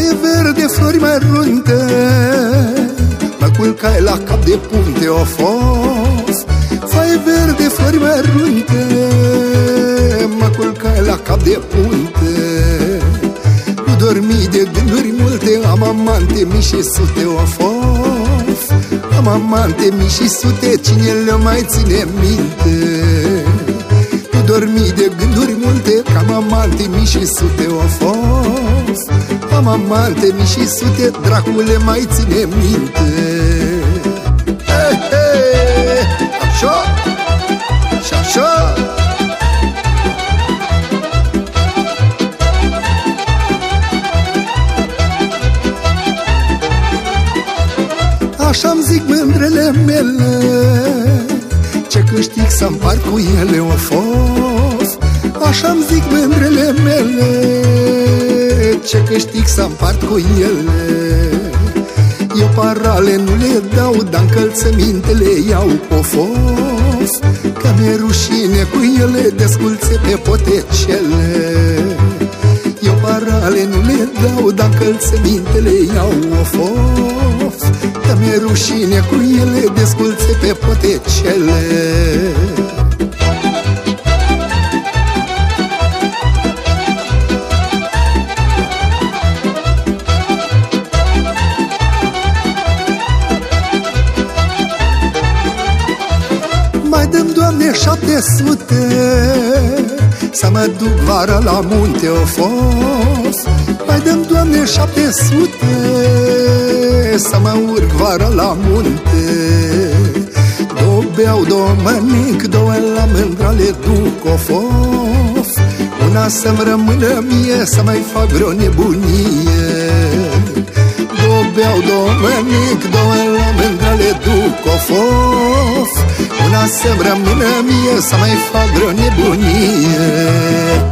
verde, flori mărunte Mă culcai la cap de punte o fost Foaie verde, flori mărunte Mă culcai la cap de punte. Nu dormi de gânduri multe Am amante mii și sute o fost Am amante mii și sute Cine le mai ține minte? Nu dormi de gânduri multe Am amante mii și sute o fost Am amante mii și sute Dracule mai ține minte. Hey, hey, așa și așa. Așa-mi zic mândrele mele Ce câștig să împart cu ele o fost. Așa-mi zic mândrele mele Ce câștig să împart cu ele. Eu parale nu le dau Dar încălțămintele iau fost Că mi-e rușine cu ele Desculțe pe potecele. Eu parale nu le dau Dar încălțămintele iau fost Că mi-e rușine cu ele Desculțe pe potecele Doamne, șapte sute Să mă duc vara la munte o fost Mai dăm, Doamne, șapte sute Să mă urc vara la munte. Două beau, două mănânc Două la mândra le duc o fost Una să-mi rămână mie Să mai fac vreo nebunie. Două beau, două mănânc Două la mândra le duc o fost Una să-mi rămână mie Să mai fac vreo nebunie